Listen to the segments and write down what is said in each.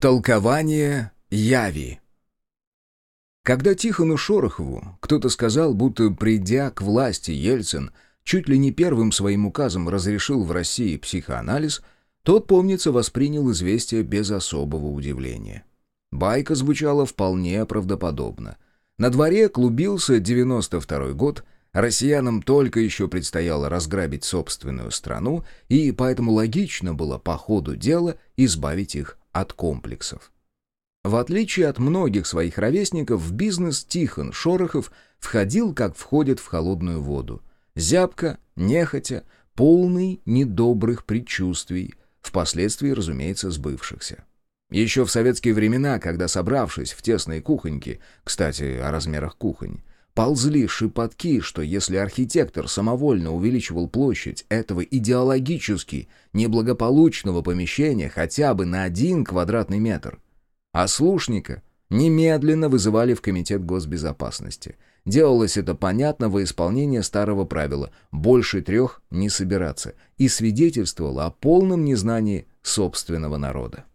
Толкование яви Когда Тихону Шорохову кто-то сказал, будто придя к власти Ельцин чуть ли не первым своим указом разрешил в России психоанализ, тот, помнится, воспринял известие без особого удивления. Байка звучала вполне правдоподобно. На дворе клубился 92 год, россиянам только еще предстояло разграбить собственную страну, и поэтому логично было по ходу дела избавить их от комплексов. В отличие от многих своих ровесников, в бизнес Тихон Шорохов входил, как входит в холодную воду. Зябко, нехотя, полный недобрых предчувствий, впоследствии, разумеется, сбывшихся. Еще в советские времена, когда, собравшись в тесной кухоньке, кстати, о размерах кухонь, ползли шепотки, что если архитектор самовольно увеличивал площадь этого идеологически неблагополучного помещения хотя бы на один квадратный метр, а слушника немедленно вызывали в Комитет госбезопасности. Делалось это понятно во исполнение старого правила «больше трех не собираться» и свидетельствовало о полном незнании собственного народа.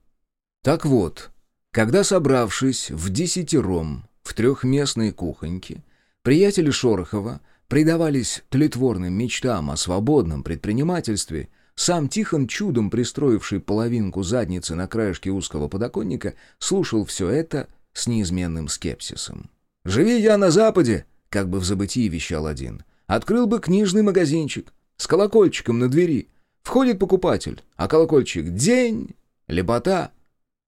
Так вот, когда, собравшись в десятером в трехместной кухоньке, Приятели Шорохова предавались тлетворным мечтам о свободном предпринимательстве, сам Тихон, чудом пристроивший половинку задницы на краешке узкого подоконника, слушал все это с неизменным скепсисом. «Живи я на Западе!» — как бы в забытии вещал один. «Открыл бы книжный магазинчик с колокольчиком на двери. Входит покупатель, а колокольчик — день, лебота».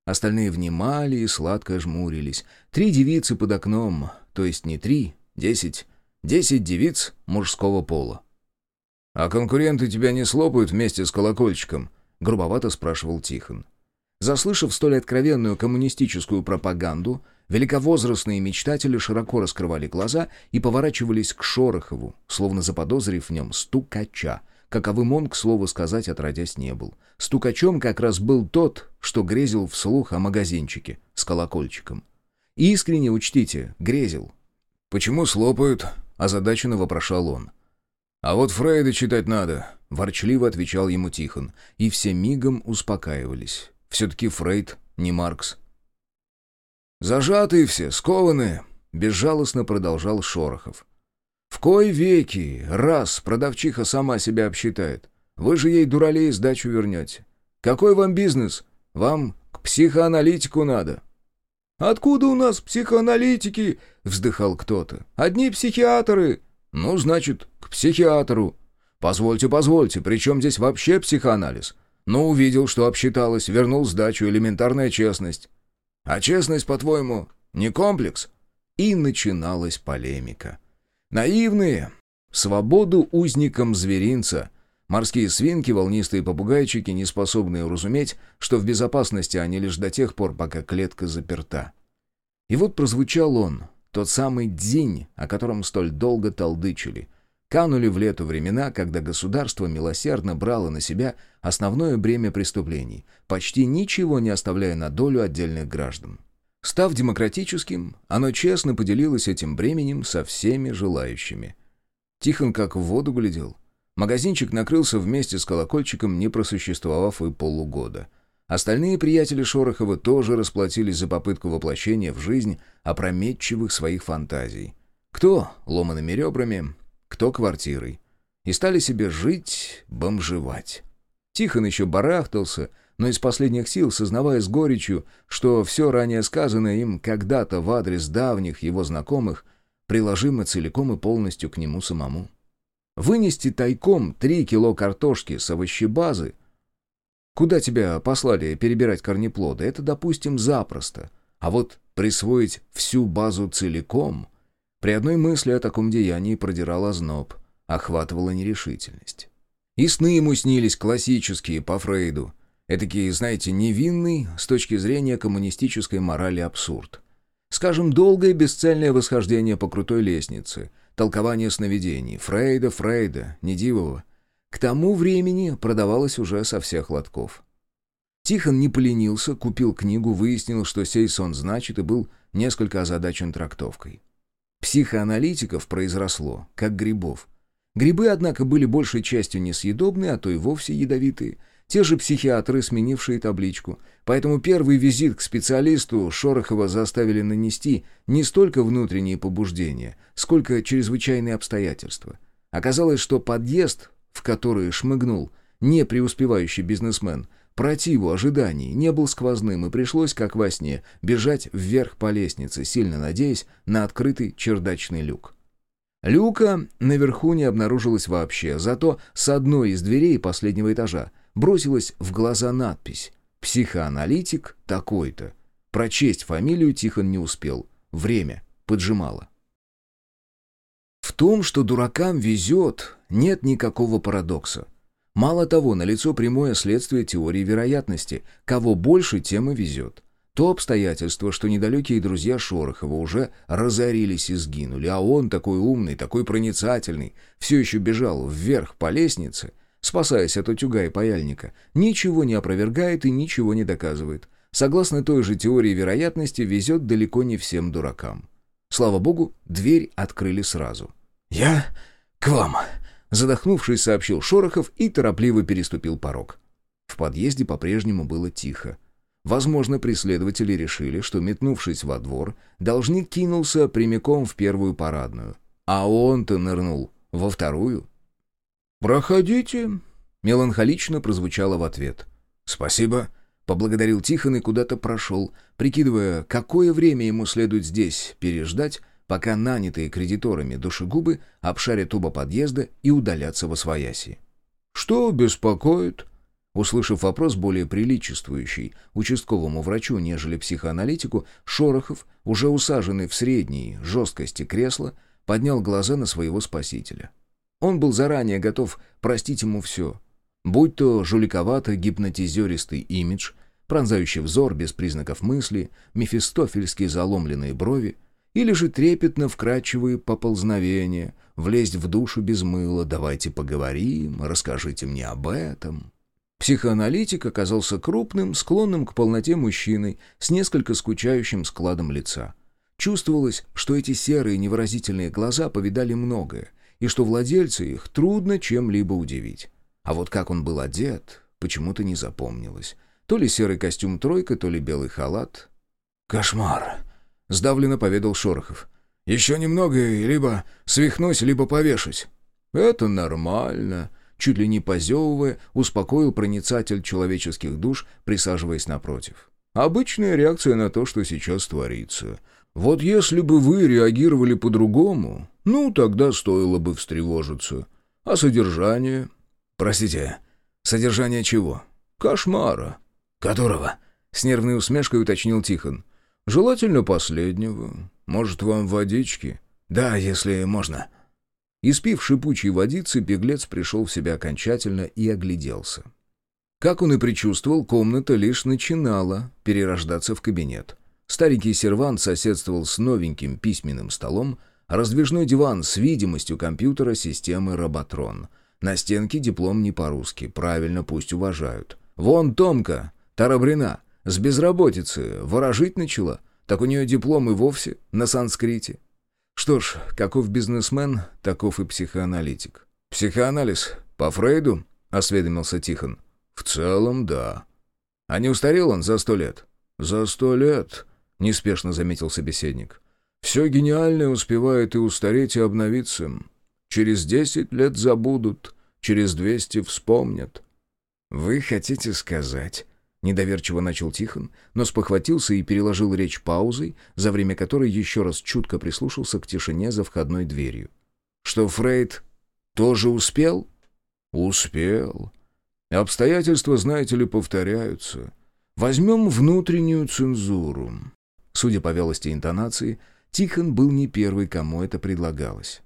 Остальные внимали и сладко жмурились. Три девицы под окном, то есть не три, Десять. Десять девиц мужского пола. «А конкуренты тебя не слопают вместе с колокольчиком?» — грубовато спрашивал Тихон. Заслышав столь откровенную коммунистическую пропаганду, великовозрастные мечтатели широко раскрывали глаза и поворачивались к Шорохову, словно заподозрив в нем стукача, каковым он, к слову сказать, отродясь не был. Стукачом как раз был тот, что грезил вслух о магазинчике с колокольчиком. искренне учтите, грезил, «Почему слопают?» — озадаченно вопрошал он. «А вот Фрейда читать надо», — ворчливо отвечал ему Тихон, и все мигом успокаивались. Все-таки Фрейд не Маркс. «Зажатые все, скованные», — безжалостно продолжал Шорохов. «В кой веки, раз продавчиха сама себя обсчитает, вы же ей дуралей сдачу вернете. Какой вам бизнес? Вам к психоаналитику надо». «Откуда у нас психоаналитики?» — вздыхал кто-то. «Одни психиатры». «Ну, значит, к психиатру». «Позвольте, позвольте, при чем здесь вообще психоанализ?» «Ну, увидел, что обсчиталось, вернул сдачу, элементарная честность». «А честность, по-твоему, не комплекс?» И начиналась полемика. «Наивные. Свободу узникам зверинца». Морские свинки, волнистые попугайчики, не способные уразуметь, что в безопасности они лишь до тех пор, пока клетка заперта. И вот прозвучал он, тот самый день, о котором столь долго толдычили. Канули в лету времена, когда государство милосердно брало на себя основное бремя преступлений, почти ничего не оставляя на долю отдельных граждан. Став демократическим, оно честно поделилось этим бременем со всеми желающими. Тихон как в воду глядел — Магазинчик накрылся вместе с колокольчиком, не просуществовав и полугода. Остальные приятели Шорохова тоже расплатились за попытку воплощения в жизнь опрометчивых своих фантазий. Кто ломаными ребрами, кто квартирой. И стали себе жить, бомжевать. Тихон еще барахтался, но из последних сил, сознавая с горечью, что все ранее сказанное им когда-то в адрес давних его знакомых приложимо целиком и полностью к нему самому. Вынести тайком три кило картошки с овощебазы, куда тебя послали перебирать корнеплоды, это, допустим, запросто. А вот присвоить всю базу целиком... При одной мысли о таком деянии продирал озноб, охватывала нерешительность. И сны ему снились классические по Фрейду. Этакие, знаете, невинный с точки зрения коммунистической морали абсурд. Скажем, долгое бесцельное восхождение по крутой лестнице — толкование сновидений, Фрейда, Фрейда, Недивого. К тому времени продавалось уже со всех лотков. Тихон не поленился, купил книгу, выяснил, что сей сон значит, и был несколько озадачен трактовкой. Психоаналитиков произросло, как грибов. Грибы, однако, были большей частью несъедобные, а то и вовсе ядовитые. Те же психиатры, сменившие табличку. Поэтому первый визит к специалисту Шорохова заставили нанести не столько внутренние побуждения, сколько чрезвычайные обстоятельства. Оказалось, что подъезд, в который шмыгнул не преуспевающий бизнесмен, противу ожиданий не был сквозным, и пришлось, как во сне, бежать вверх по лестнице, сильно надеясь на открытый чердачный люк. Люка наверху не обнаружилось вообще, зато с одной из дверей последнего этажа бросилась в глаза надпись «Психоаналитик такой-то». Прочесть фамилию Тихон не успел. Время поджимало. В том, что дуракам везет, нет никакого парадокса. Мало того, налицо прямое следствие теории вероятности. Кого больше, тем и везет. То обстоятельство, что недалекие друзья Шорохова уже разорились и сгинули, а он, такой умный, такой проницательный, все еще бежал вверх по лестнице, спасаясь от утюга и паяльника, ничего не опровергает и ничего не доказывает. Согласно той же теории вероятности, везет далеко не всем дуракам. Слава богу, дверь открыли сразу. «Я к вам», — задохнувшись, сообщил Шорохов и торопливо переступил порог. В подъезде по-прежнему было тихо. Возможно, преследователи решили, что, метнувшись во двор, должник кинулся прямиком в первую парадную. А он-то нырнул во вторую. «Проходите», — меланхолично прозвучало в ответ. «Спасибо», — поблагодарил Тихон и куда-то прошел, прикидывая, какое время ему следует здесь переждать, пока нанятые кредиторами душегубы обшарят оба подъезда и удалятся во свояси. «Что беспокоит?» Услышав вопрос более приличествующий участковому врачу, нежели психоаналитику, Шорохов, уже усаженный в средней жесткости кресла, поднял глаза на своего спасителя. Он был заранее готов простить ему все. Будь то жуликовато-гипнотизеристый имидж, пронзающий взор без признаков мысли, мефистофельские заломленные брови, или же трепетно вкрадчивые поползновения, влезть в душу без мыла, давайте поговорим, расскажите мне об этом. Психоаналитик оказался крупным, склонным к полноте мужчиной, с несколько скучающим складом лица. Чувствовалось, что эти серые невыразительные глаза повидали многое, и что владельцы их трудно чем-либо удивить. А вот как он был одет, почему-то не запомнилось. То ли серый костюм «тройка», то ли белый халат. «Кошмар!» — сдавленно поведал Шорохов. «Еще немного, и либо свихнусь, либо повешусь». «Это нормально», чуть ли не позевывая, успокоил проницатель человеческих душ, присаживаясь напротив. «Обычная реакция на то, что сейчас творится. Вот если бы вы реагировали по-другому, ну, тогда стоило бы встревожиться. А содержание...» «Простите, содержание чего?» «Кошмара». «Которого?» — с нервной усмешкой уточнил Тихон. «Желательно последнего. Может, вам водички?» «Да, если можно». Испив шипучей водицы, беглец пришел в себя окончательно и огляделся. Как он и предчувствовал, комната лишь начинала перерождаться в кабинет. Старенький сервант соседствовал с новеньким письменным столом, раздвижной диван с видимостью компьютера системы «Роботрон». На стенке диплом не по-русски, правильно, пусть уважают. Вон Томка, Тарабрина, с безработицы, ворожить начала, так у нее диплом и вовсе на санскрите. Что ж, каков бизнесмен, таков и психоаналитик. «Психоанализ? По Фрейду?» — осведомился Тихон. «В целом, да». «А не устарел он за сто лет?» «За сто лет», — неспешно заметил собеседник. «Все гениальное успевает и устареть, и обновиться. Через десять лет забудут, через двести вспомнят». «Вы хотите сказать...» Недоверчиво начал Тихон, но спохватился и переложил речь паузой, за время которой еще раз чутко прислушался к тишине за входной дверью. «Что Фрейд тоже успел?» «Успел. Обстоятельства, знаете ли, повторяются. Возьмем внутреннюю цензуру». Судя по вялости интонации, Тихон был не первый, кому это предлагалось.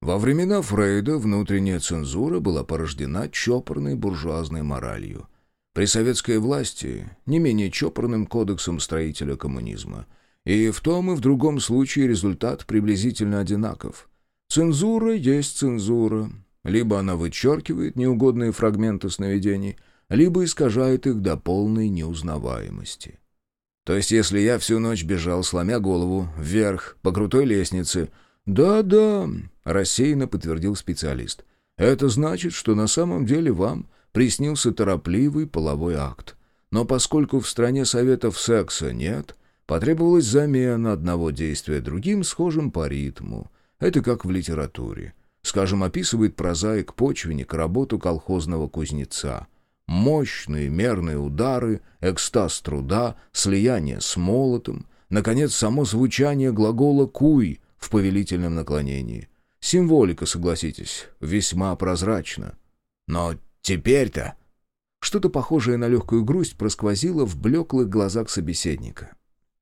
Во времена Фрейда внутренняя цензура была порождена чопорной буржуазной моралью – при советской власти не менее чопорным кодексом строителя коммунизма. И в том и в другом случае результат приблизительно одинаков. Цензура есть цензура. Либо она вычеркивает неугодные фрагменты сновидений, либо искажает их до полной неузнаваемости. То есть, если я всю ночь бежал, сломя голову, вверх, по крутой лестнице... «Да-да», — рассеянно подтвердил специалист. «Это значит, что на самом деле вам приснился торопливый половой акт. Но поскольку в стране советов секса нет, потребовалась замена одного действия другим, схожим по ритму. Это как в литературе. Скажем, описывает прозаик-почвенник работу колхозного кузнеца. Мощные мерные удары, экстаз труда, слияние с молотом, наконец, само звучание глагола «куй» в повелительном наклонении. Символика, согласитесь, весьма прозрачна. Но теперь-то... Что-то похожее на легкую грусть просквозило в блеклых глазах собеседника.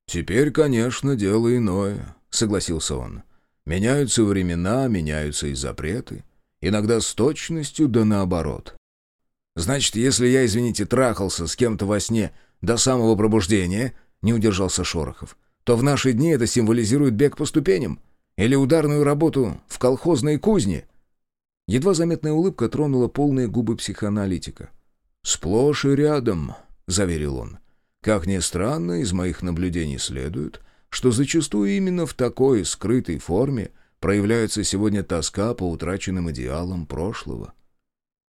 «Теперь, конечно, дело иное», — согласился он. «Меняются времена, меняются и запреты. Иногда с точностью, да наоборот. Значит, если я, извините, трахался с кем-то во сне до самого пробуждения, не удержался Шорохов, то в наши дни это символизирует бег по ступеням или ударную работу в колхозной кузне. Едва заметная улыбка тронула полные губы психоаналитика. «Сплошь и рядом», — заверил он. «Как ни странно, из моих наблюдений следует, что зачастую именно в такой скрытой форме проявляется сегодня тоска по утраченным идеалам прошлого».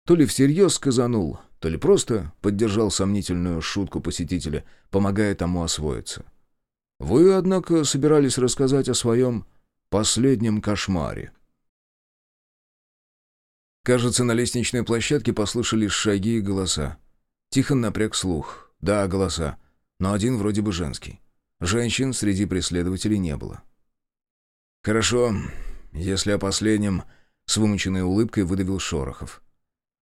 То ли всерьез сказанул, то ли просто поддержал сомнительную шутку посетителя, помогая тому освоиться. «Вы, однако, собирались рассказать о своем последнем кошмаре». Кажется, на лестничной площадке послышались шаги и голоса. Тихон напряг слух. Да, голоса. Но один вроде бы женский. Женщин среди преследователей не было. «Хорошо, если о последнем...» С вымученной улыбкой выдавил Шорохов.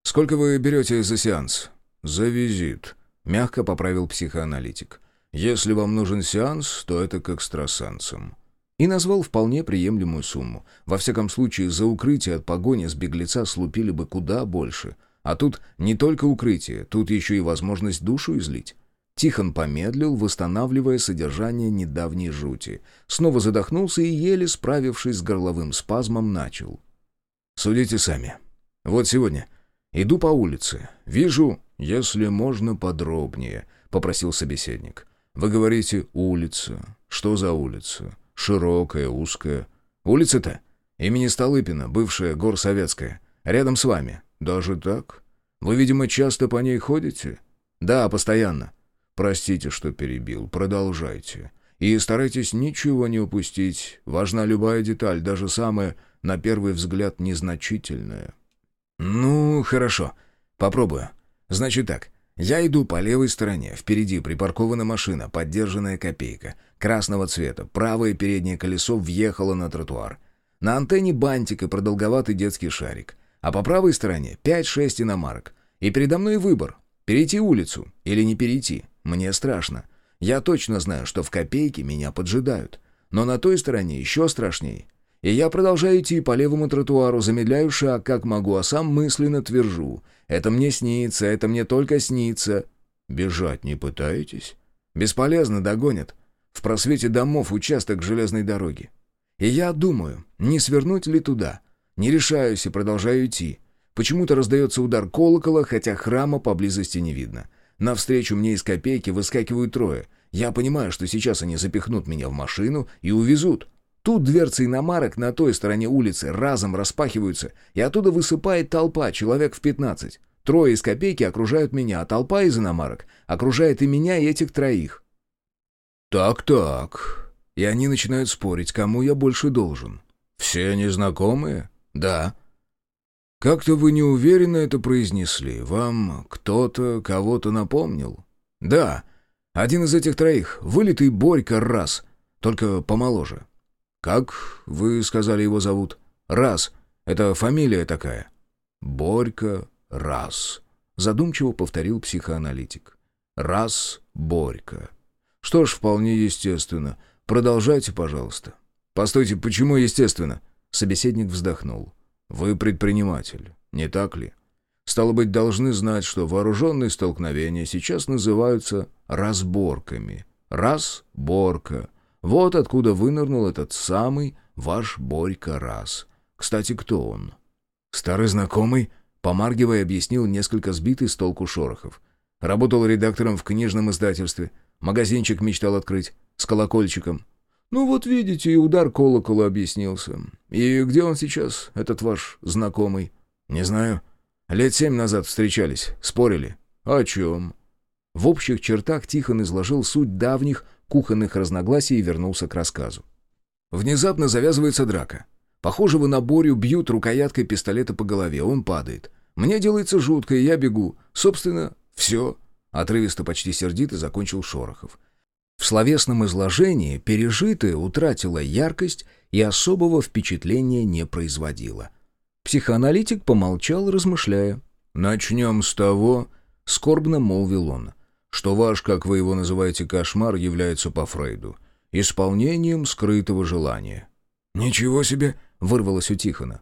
«Сколько вы берете за сеанс?» «За визит», — мягко поправил психоаналитик. «Если вам нужен сеанс, то это к экстрасенсам». И назвал вполне приемлемую сумму. Во всяком случае, за укрытие от погони с беглеца слупили бы куда больше. А тут не только укрытие, тут еще и возможность душу излить. Тихон помедлил, восстанавливая содержание недавней жути. Снова задохнулся и, еле справившись с горловым спазмом, начал. «Судите сами. Вот сегодня Иду по улице. Вижу, если можно подробнее, попросил собеседник. Вы говорите «улица». Что за улица? Широкая, узкая. Улица-то? Имени Столыпина, бывшая горсоветская. Рядом с вами. Даже так? Вы, видимо, часто по ней ходите? Да, постоянно. Простите, что перебил. Продолжайте. И старайтесь ничего не упустить. Важна любая деталь, даже самая, на первый взгляд, незначительная. «Ну, хорошо. Попробую. Значит так. Я иду по левой стороне. Впереди припаркована машина, поддержанная копейка. Красного цвета. Правое переднее колесо въехало на тротуар. На антенне бантик и продолговатый детский шарик. А по правой стороне 5-6 иномарок. И передо мной выбор. Перейти улицу или не перейти. Мне страшно. Я точно знаю, что в копейке меня поджидают. Но на той стороне еще страшнее. И я продолжаю идти по левому тротуару, замедляю шаг, как могу, а сам мысленно твержу. Это мне снится, это мне только снится. Бежать не пытаетесь? Бесполезно, догонят. В просвете домов участок железной дороги. И я думаю, не свернуть ли туда? Не решаюсь и продолжаю идти. Почему-то раздается удар колокола, хотя храма поблизости не видно. Навстречу мне из копейки выскакивают трое. Я понимаю, что сейчас они запихнут меня в машину и увезут. Тут дверцы иномарок на той стороне улицы разом распахиваются, и оттуда высыпает толпа, человек в пятнадцать. Трое из копейки окружают меня, а толпа из иномарок окружает и меня, и этих троих. «Так-так». И они начинают спорить, кому я больше должен. «Все незнакомые?» «Да». «Как-то вы неуверенно это произнесли. Вам кто-то кого-то напомнил?» «Да. Один из этих троих. Вылитый Борька раз. Только помоложе. «Как, вы сказали, его зовут?» «Раз. Это фамилия такая». «Борька Раз», — задумчиво повторил психоаналитик. «Раз Борька». «Что ж, вполне естественно. Продолжайте, пожалуйста». «Постойте, почему естественно?» Собеседник вздохнул. «Вы предприниматель, не так ли? Стало быть, должны знать, что вооруженные столкновения сейчас называются разборками. Разборка. Вот откуда вынырнул этот самый ваш Борька раз. Кстати, кто он? Старый знакомый, помаргивая, объяснил несколько сбитый с толку Шорохов. Работал редактором в книжном издательстве. Магазинчик мечтал открыть. С колокольчиком. Ну вот видите, и удар колокола объяснился. И где он сейчас, этот ваш знакомый? Не знаю. Лет семь назад встречались, спорили. О чем? В общих чертах Тихон изложил суть давних кухонных разногласий и вернулся к рассказу. Внезапно завязывается драка. Похожего на Борю бьют рукояткой пистолета по голове, он падает. Мне делается жутко, и я бегу. Собственно, все. Отрывисто, почти сердито закончил Шорохов. В словесном изложении пережитое утратило яркость и особого впечатления не производило. Психоаналитик помолчал, размышляя. «Начнем с того», — скорбно молвил он, «что ваш, как вы его называете, кошмар является по Фрейду, исполнением скрытого желания». «Ничего себе!» — вырвалось у Тихона.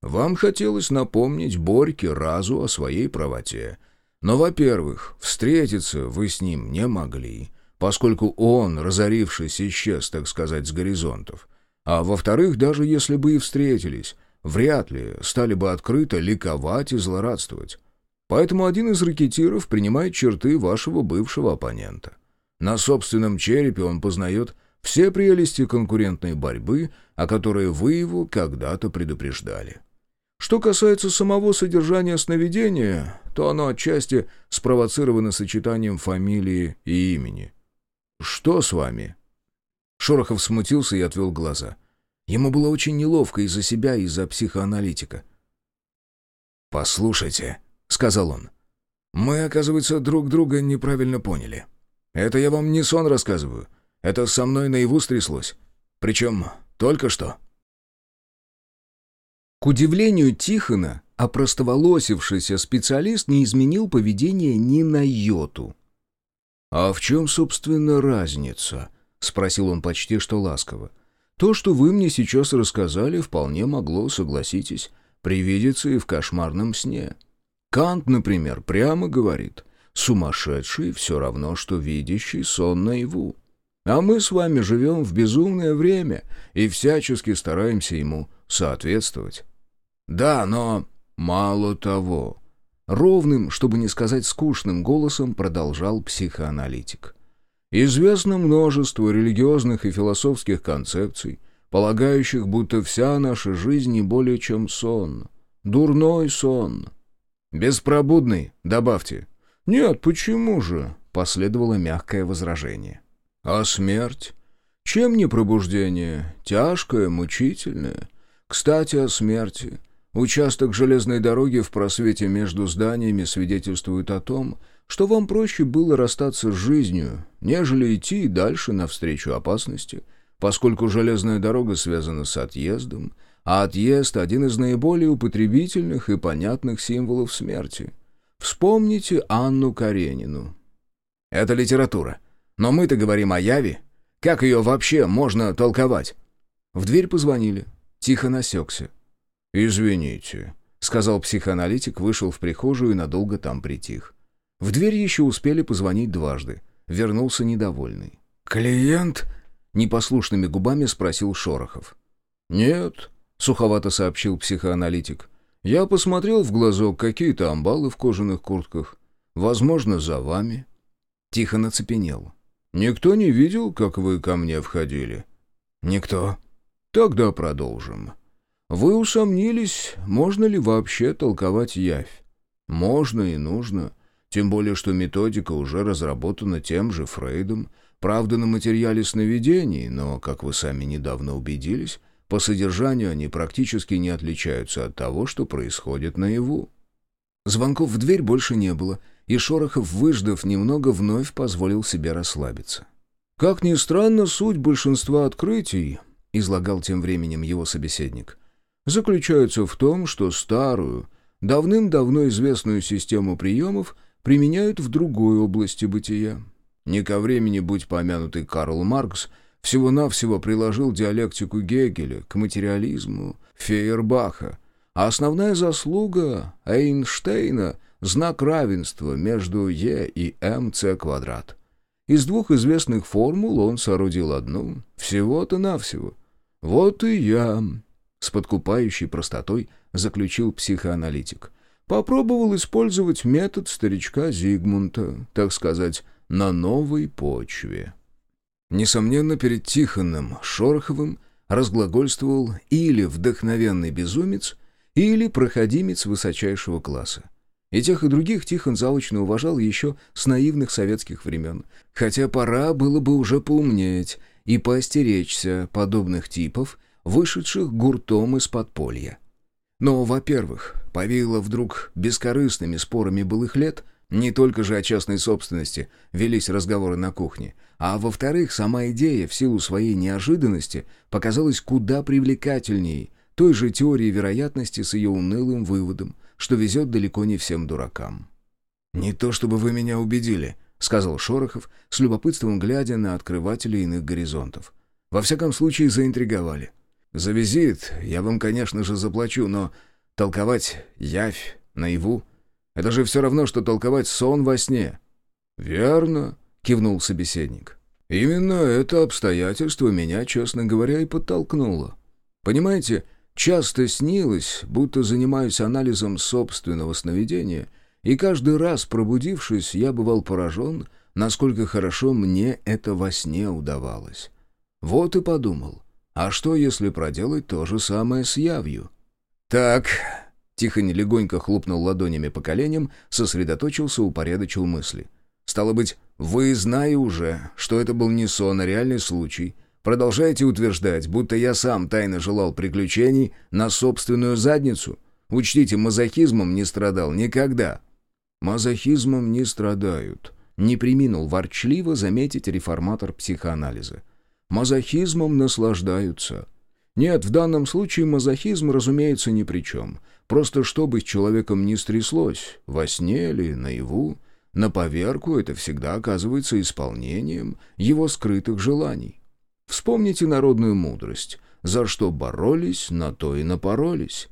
«Вам хотелось напомнить Борьке разу о своей правоте. Но, во-первых, встретиться вы с ним не могли, поскольку он, разорившись, исчез, так сказать, с горизонтов. А во-вторых, даже если бы и встретились, вряд ли стали бы открыто ликовать и злорадствовать. Поэтому один из ракетиров принимает черты вашего бывшего оппонента. На собственном черепе он познает все прелести конкурентной борьбы, о которой вы его когда-то предупреждали. Что касается самого содержания сновидения, то оно отчасти спровоцировано сочетанием фамилии и имени. «Что с вами?» Шорохов смутился и отвел глаза. Ему было очень неловко из-за себя и из-за психоаналитика. «Послушайте», — сказал он, — «мы, оказывается, друг друга неправильно поняли. Это я вам не сон рассказываю. Это со мной наяву стряслось. Причем только что». К удивлению Тихона, опростоволосившийся специалист не изменил поведение ни на йоту. «А в чем, собственно, разница?» — спросил он почти что ласково. То, что вы мне сейчас рассказали, вполне могло, согласитесь, привидеться и в кошмарном сне. Кант, например, прямо говорит, сумасшедший все равно, что видящий сон наяву. А мы с вами живем в безумное время и всячески стараемся ему соответствовать. Да, но мало того. Ровным, чтобы не сказать скучным голосом продолжал психоаналитик. Известно множество религиозных и философских концепций, полагающих, будто вся наша жизнь не более чем сон. Дурной сон. Беспробудный, добавьте. Нет, почему же? Последовало мягкое возражение. А смерть? Чем не пробуждение? Тяжкое, мучительное. Кстати, о смерти. Участок железной дороги в просвете между зданиями свидетельствует о том, что вам проще было расстаться с жизнью, нежели идти дальше навстречу опасности, поскольку железная дорога связана с отъездом, а отъезд — один из наиболее употребительных и понятных символов смерти. Вспомните Анну Каренину. Это литература. Но мы-то говорим о Яве. Как ее вообще можно толковать? В дверь позвонили. Тихо насекся. «Извините», — сказал психоаналитик, вышел в прихожую и надолго там притих. В дверь еще успели позвонить дважды. Вернулся недовольный. «Клиент?» — непослушными губами спросил Шорохов. «Нет», — суховато сообщил психоаналитик. «Я посмотрел в глазок какие-то амбалы в кожаных куртках. Возможно, за вами». Тихо нацепенел. «Никто не видел, как вы ко мне входили?» «Никто». «Тогда продолжим. Вы усомнились, можно ли вообще толковать явь? Можно и нужно. Тем более, что методика уже разработана тем же Фрейдом, правда, на материале сновидений, но, как вы сами недавно убедились, по содержанию они практически не отличаются от того, что происходит наяву. Звонков в дверь больше не было, и Шорохов, выждав немного, вновь позволил себе расслабиться. «Как ни странно, суть большинства открытий», — излагал тем временем его собеседник, — «заключается в том, что старую, давным-давно известную систему приемов — применяют в другой области бытия. Не ко времени, будь помянутый Карл Маркс, всего-навсего приложил диалектику Гегеля к материализму Фейербаха, а основная заслуга Эйнштейна — знак равенства между Е и МЦ квадрат. Из двух известных формул он соорудил одну, всего-то навсего. «Вот и я», — с подкупающей простотой заключил психоаналитик — Попробовал использовать метод старичка Зигмунта, так сказать, на новой почве. Несомненно, перед Тихоном Шороховым разглагольствовал или вдохновенный безумец, или проходимец высочайшего класса. И тех, и других Тихон заочно уважал еще с наивных советских времен. Хотя пора было бы уже поумнеть и поостеречься подобных типов, вышедших гуртом из подполья. Но, во-первых, повеяло вдруг бескорыстными спорами былых лет, не только же о частной собственности велись разговоры на кухне, а во-вторых, сама идея в силу своей неожиданности показалась куда привлекательней той же теории вероятности с ее унылым выводом, что везет далеко не всем дуракам. «Не то чтобы вы меня убедили», — сказал Шорохов, с любопытством глядя на открывателей иных горизонтов. «Во всяком случае, заинтриговали. За визит я вам, конечно же, заплачу, но толковать явь, наяву — это же все равно, что толковать сон во сне». «Верно», — кивнул собеседник. «Именно это обстоятельство меня, честно говоря, и подтолкнуло. Понимаете, часто снилось, будто занимаюсь анализом собственного сновидения — и каждый раз, пробудившись, я бывал поражен, насколько хорошо мне это во сне удавалось. Вот и подумал, а что, если проделать то же самое с явью? «Так...» — Тихонь легонько хлопнул ладонями по коленям, сосредоточился, упорядочил мысли. «Стало быть, вы, зная уже, что это был не сон, а реальный случай, продолжаете утверждать, будто я сам тайно желал приключений на собственную задницу? Учтите, мазохизмом не страдал никогда». Мазохизмом не страдают. Не приминул ворчливо заметить реформатор психоанализа. Мазохизмом наслаждаются. Нет, в данном случае мазохизм, разумеется, ни при чем. Просто чтобы с человеком не стряслось, во сне или наяву, на поверку это всегда оказывается исполнением его скрытых желаний. Вспомните народную мудрость. За что боролись, на то и напоролись.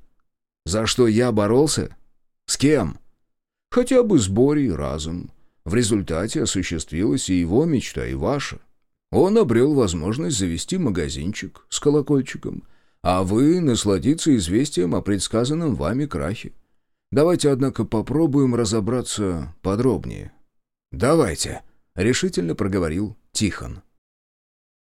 За что я боролся? С кем? Хотя бы с Борей разом. В результате осуществилась и его мечта, и ваша. Он обрел возможность завести магазинчик с колокольчиком, а вы насладиться известием о предсказанном вами крахе. Давайте, однако, попробуем разобраться подробнее. «Давайте», — решительно проговорил Тихон.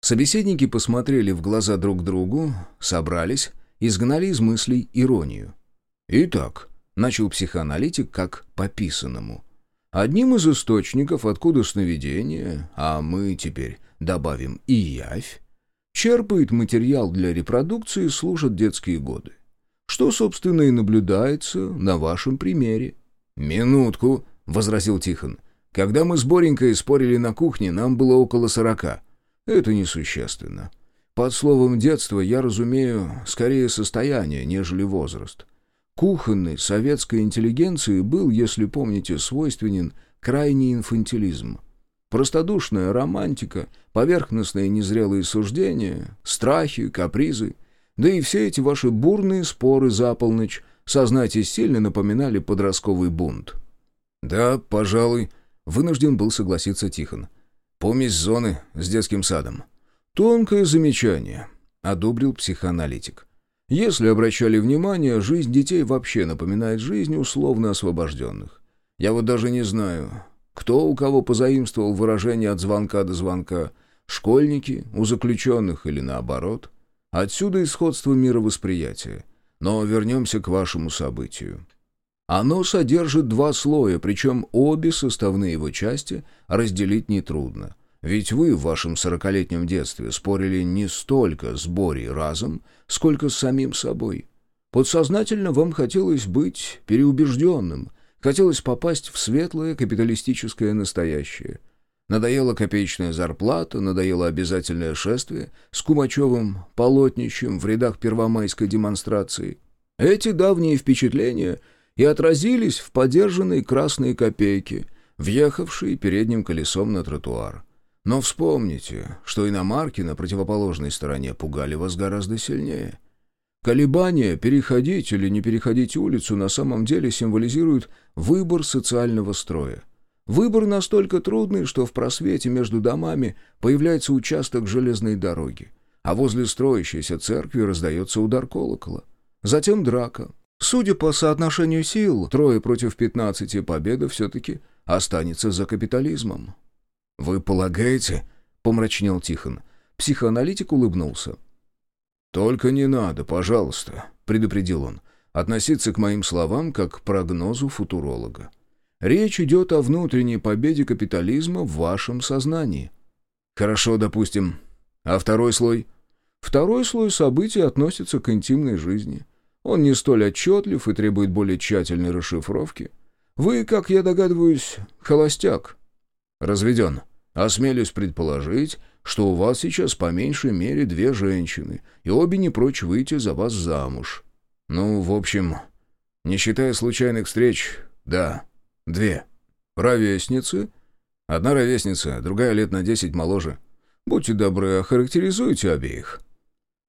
Собеседники посмотрели в глаза друг другу, собрались, изгнали из мыслей иронию. «Итак, начал психоаналитик как пописанному. Одним из источников, откуда сновидение, а мы теперь добавим и явь, черпает материал для репродукции и служат детские годы. Что, собственно, и наблюдается на вашем примере. «Минутку», — возразил Тихон. «Когда мы с Боренькой спорили на кухне, нам было около сорока. Это несущественно. Под словом «детство» я разумею скорее состояние, нежели возраст кухонной советской интеллигенции был, если помните, свойственен крайний инфантилизм. Простодушная романтика, поверхностные незрелые суждения, страхи, капризы, да и все эти ваши бурные споры за полночь, сознайтесь, сильно напоминали подростковый бунт. «Да, пожалуй», — вынужден был согласиться Тихон. «Помесь зоны с детским садом». «Тонкое замечание», — одобрил психоаналитик. Если обращали внимание, жизнь детей вообще напоминает жизнь условно освобожденных. Я вот даже не знаю, кто у кого позаимствовал выражение от звонка до звонка, школьники у заключенных или наоборот. Отсюда исходство мировосприятия. Но вернемся к вашему событию. Оно содержит два слоя, причем обе составные его части разделить нетрудно. Ведь вы в вашем сорокалетнем детстве спорили не столько с Борей разом, сколько с самим собой. Подсознательно вам хотелось быть переубежденным, хотелось попасть в светлое капиталистическое настоящее. Надоела копеечная зарплата, надоело обязательное шествие с Кумачевым полотнищем в рядах первомайской демонстрации. Эти давние впечатления и отразились в подержанной красной копейке, въехавшей передним колесом на тротуар. Но вспомните, что иномарки на противоположной стороне пугали вас гораздо сильнее. Колебания, переходить или не переходить улицу, на самом деле символизируют выбор социального строя. Выбор настолько трудный, что в просвете между домами появляется участок железной дороги, а возле строящейся церкви раздается удар колокола. Затем драка. Судя по соотношению сил, трое против пятнадцати победа все-таки останется за капитализмом. «Вы полагаете?» — помрачнел Тихон. Психоаналитик улыбнулся. «Только не надо, пожалуйста», — предупредил он. относиться к моим словам как к прогнозу футуролога. Речь идет о внутренней победе капитализма в вашем сознании. Хорошо, допустим. А второй слой? Второй слой событий относится к интимной жизни. Он не столь отчетлив и требует более тщательной расшифровки. Вы, как я догадываюсь, холостяк. Разведен. Осмелюсь предположить, что у вас сейчас по меньшей мере две женщины, и обе не прочь выйти за вас замуж. Ну, в общем, не считая случайных встреч, да, две. Ровесницы? Одна ровесница, другая лет на десять моложе. Будьте добры, охарактеризуйте обеих.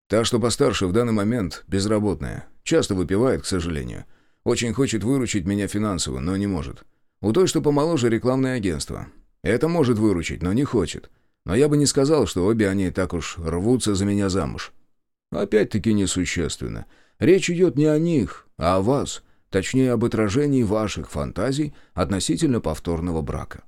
Та, что постарше, в данный момент безработная. Часто выпивает, к сожалению. Очень хочет выручить меня финансово, но не может. У той, что помоложе, рекламное агентство. Это может выручить, но не хочет. Но я бы не сказал, что обе они так уж рвутся за меня замуж. Опять-таки несущественно. Речь идет не о них, а о вас, точнее об отражении ваших фантазий относительно повторного брака.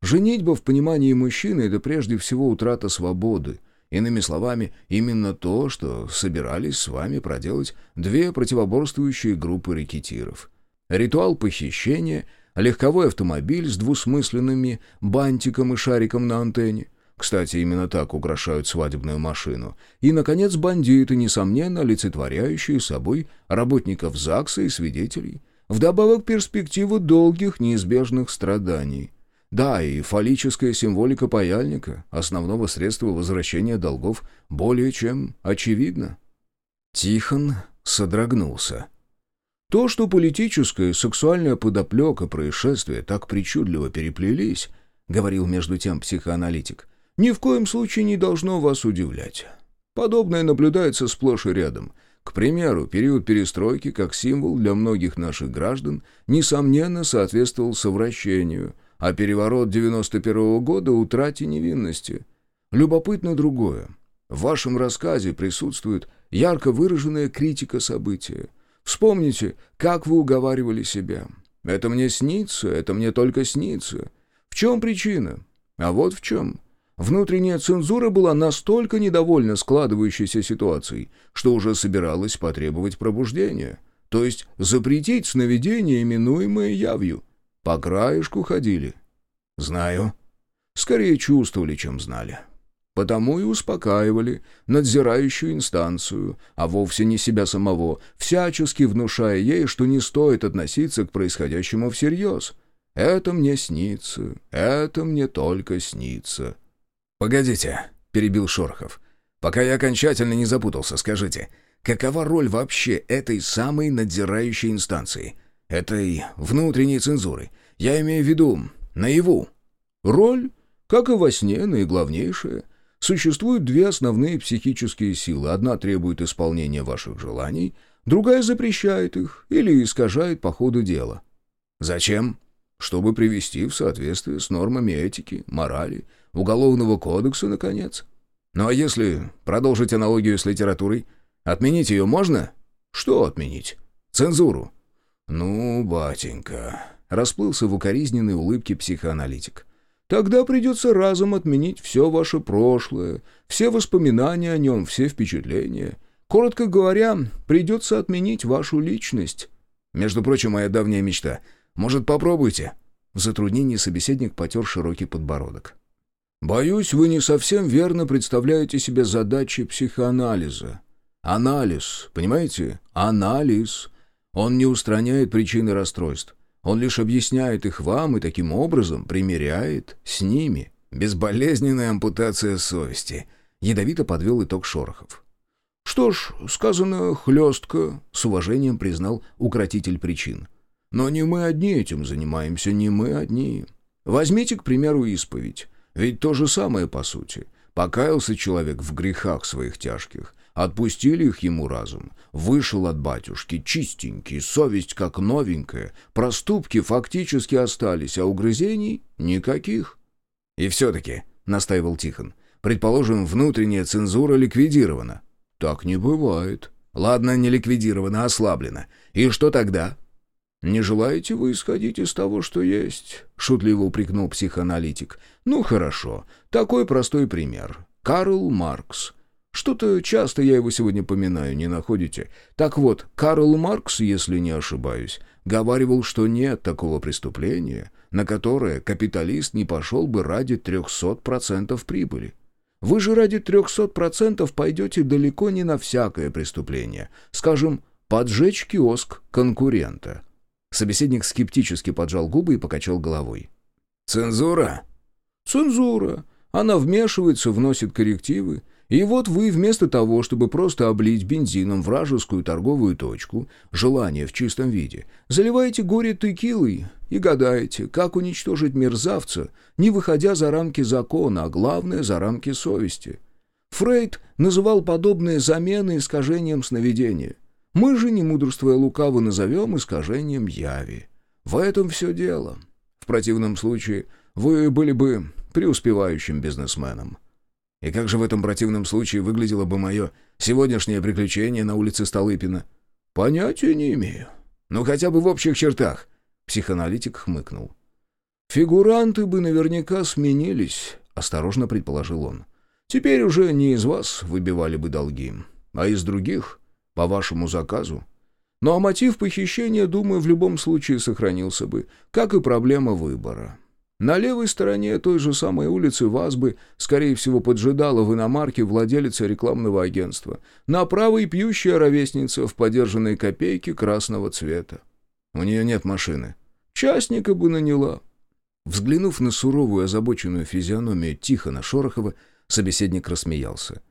Женитьба в понимании мужчины – это прежде всего утрата свободы. Иными словами, именно то, что собирались с вами проделать две противоборствующие группы рекетиров. Ритуал похищения, легковой автомобиль с двусмысленными бантиком и шариком на антенне – кстати, именно так украшают свадебную машину. И, наконец, бандиты, несомненно, олицетворяющие собой работников ЗАГСа и свидетелей. Вдобавок перспективу долгих неизбежных страданий. Да, и фаллическая символика паяльника, основного средства возвращения долгов, более чем очевидна. Тихон содрогнулся. То, что политическая и сексуальная подоплека происшествия так причудливо переплелись, говорил между тем психоаналитик, ни в коем случае не должно вас удивлять. Подобное наблюдается сплошь и рядом. К примеру, период перестройки, как символ для многих наших граждан, несомненно соответствовал совращению, а переворот 91 -го года — утрате невинности. Любопытно другое. В вашем рассказе присутствует ярко выраженная критика события. Вспомните, как вы уговаривали себя. «Это мне снится, это мне только снится». В чем причина? А вот в чем. Внутренняя цензура была настолько недовольна складывающейся ситуацией, что уже собиралась потребовать пробуждения, то есть запретить сновидение, именуемое явью. По краешку ходили. Знаю. Скорее чувствовали, чем знали. Потому и успокаивали надзирающую инстанцию, а вовсе не себя самого, всячески внушая ей, что не стоит относиться к происходящему всерьез. «Это мне снится, это мне только снится». «Погодите», — перебил Шорохов. «Пока я окончательно не запутался, скажите, какова роль вообще этой самой надзирающей инстанции? Этой внутренней цензуры? Я имею в виду наяву». «Роль, как и во сне, наиглавнейшая. Существуют две основные психические силы. Одна требует исполнения ваших желаний, другая запрещает их или искажает по ходу дела». «Зачем?» «Чтобы привести в соответствие с нормами этики, морали» Уголовного кодекса, наконец. Ну а если продолжить аналогию с литературой, отменить ее можно? Что отменить? Цензуру. Ну, батенька, расплылся в укоризненной улыбке психоаналитик. Тогда придется разом отменить все ваше прошлое, все воспоминания о нем, все впечатления. Коротко говоря, придется отменить вашу личность. Между прочим, моя давняя мечта. Может, попробуйте?» В затруднении собеседник потер широкий подбородок. Боюсь, вы не совсем верно представляете себе задачи психоанализа. Анализ, понимаете? Анализ. Он не устраняет причины расстройств. Он лишь объясняет их вам и таким образом примеряет с ними. Безболезненная ампутация совести. Ядовито подвел итог Шорохов. Что ж, сказано хлестко, с уважением признал укротитель причин. Но не мы одни этим занимаемся, не мы одни. Возьмите, к примеру, исповедь. Ведь то же самое по сути. Покаялся человек в грехах своих тяжких, отпустили их ему разум, вышел от батюшки, чистенький, совесть как новенькая, проступки фактически остались, а угрызений никаких. «И все-таки», — настаивал Тихон, — «предположим, внутренняя цензура ликвидирована». «Так не бывает». «Ладно, не ликвидирована, ослаблена. И что тогда?» «Не желаете вы исходить из того, что есть?» — шутливо упрекнул психоаналитик. «Ну, хорошо. Такой простой пример. Карл Маркс. Что-то часто я его сегодня поминаю, не находите? Так вот, Карл Маркс, если не ошибаюсь, говаривал, что нет такого преступления, на которое капиталист не пошел бы ради 300% прибыли. Вы же ради 300% пойдете далеко не на всякое преступление. Скажем, поджечь киоск конкурента. Собеседник скептически поджал губы и покачал головой. «Цензура?» «Цензура. Она вмешивается, вносит коррективы. И вот вы вместо того, чтобы просто облить бензином вражескую торговую точку, желание в чистом виде, заливаете горе текилой и гадаете, как уничтожить мерзавца, не выходя за рамки закона, а главное, за рамки совести. Фрейд называл подобные замены искажением сновидения. Мы же, не мудрствуя лукаво, назовем искажением яви. В этом все дело. В противном случае вы были бы преуспевающим бизнесменом. И как же в этом противном случае выглядело бы мое сегодняшнее приключение на улице Столыпина? Понятия не имею. Ну, хотя бы в общих чертах. Психоаналитик хмыкнул. «Фигуранты бы наверняка сменились», — осторожно предположил он. «Теперь уже не из вас выбивали бы долги, а из других, по вашему заказу. Ну а мотив похищения, думаю, в любом случае сохранился бы, как и проблема выбора. На левой стороне той же самой улицы вас бы, скорее всего, поджидала в иномарке владелица рекламного агентства. На правой пьющая ровесница в подержанной копейке красного цвета. У нее нет машины. Частника бы наняла. Взглянув на суровую озабоченную физиономию Тихона Шорохова, собеседник рассмеялся.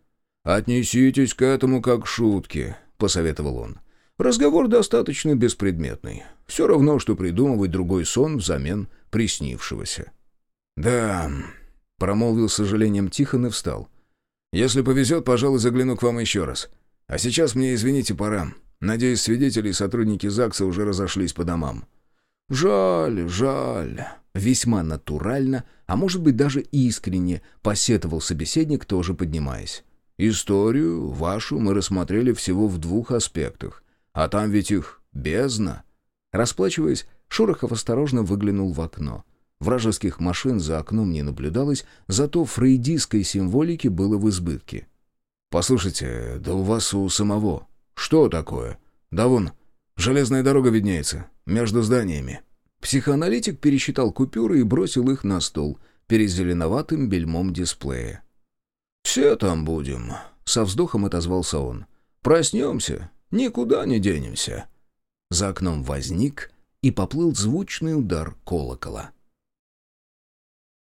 «Отнеситесь к этому как к шутке», — посоветовал он. «Разговор достаточно беспредметный. Все равно, что придумывать другой сон взамен приснившегося. «Да», — промолвил с сожалением Тихон и встал. «Если повезет, пожалуй, загляну к вам еще раз. А сейчас мне, извините, пора. Надеюсь, свидетели и сотрудники ЗАГСа уже разошлись по домам». «Жаль, жаль», — весьма натурально, а может быть даже искренне, посетовал собеседник, тоже поднимаясь. «Историю вашу мы рассмотрели всего в двух аспектах, а там ведь их бездна». Расплачиваясь, Шорохов осторожно выглянул в окно. Вражеских машин за окном не наблюдалось, зато фрейдистской символики было в избытке. «Послушайте, да у вас у самого что такое? Да вон, железная дорога виднеется, между зданиями». Психоаналитик пересчитал купюры и бросил их на стол перед зеленоватым бельмом дисплея. «Все там будем», — со вздохом отозвался он. «Проснемся, никуда не денемся». За окном возник и поплыл звучный удар колокола.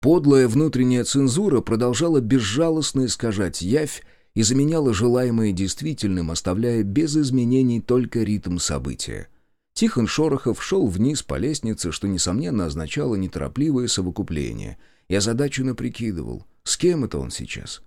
Подлая внутренняя цензура продолжала безжалостно искажать явь и заменяла желаемое действительным, оставляя без изменений только ритм события. Тихон Шорохов шел вниз по лестнице, что, несомненно, означало неторопливое совокупление, и озадаченно прикидывал, с кем это он сейчас.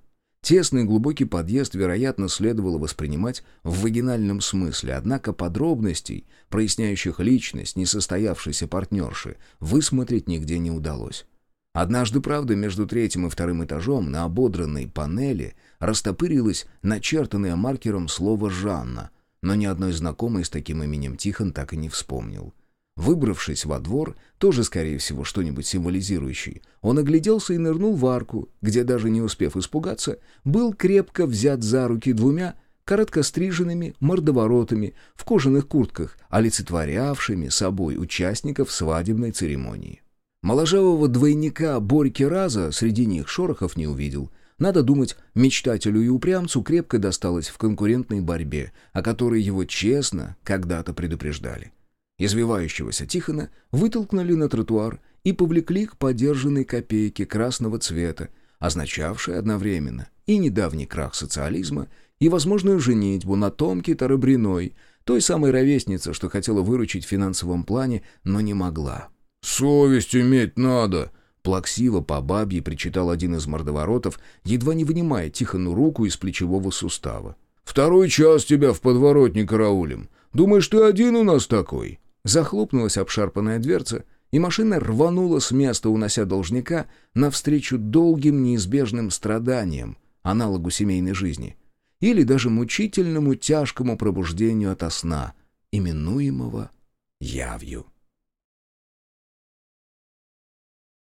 Тесный глубокий подъезд, вероятно, следовало воспринимать в вагинальном смысле, однако подробностей, проясняющих личность несостоявшейся партнерши, высмотреть нигде не удалось. Однажды, правда, между третьим и вторым этажом на ободранной панели растопырилось начертанное маркером слово «Жанна», но ни одной знакомой с таким именем Тихон так и не вспомнил. Выбравшись во двор, тоже, скорее всего, что-нибудь символизирующий, он огляделся и нырнул в арку, где, даже не успев испугаться, был крепко взят за руки двумя короткостриженными мордоворотами в кожаных куртках, олицетворявшими собой участников свадебной церемонии. Моложавого двойника Борьки Раза среди них Шорохов не увидел. Надо думать, мечтателю и упрямцу крепко досталось в конкурентной борьбе, о которой его честно когда-то предупреждали. Извивающегося Тихона вытолкнули на тротуар и повлекли к подержанной копейке красного цвета, означавшей одновременно и недавний крах социализма, и возможную женитьбу на Томке Тарабриной, той самой ровеснице, что хотела выручить в финансовом плане, но не могла. «Совесть иметь надо!» Плаксиво по бабье причитал один из мордоворотов, едва не вынимая Тихону руку из плечевого сустава. «Второй час тебя в подворотне караулем. Думаешь, ты один у нас такой?» Захлопнулась обшарпанная дверца, и машина рванула с места, унося должника навстречу долгим неизбежным страданиям, аналогу семейной жизни, или даже мучительному тяжкому пробуждению ото сна, именуемого явью.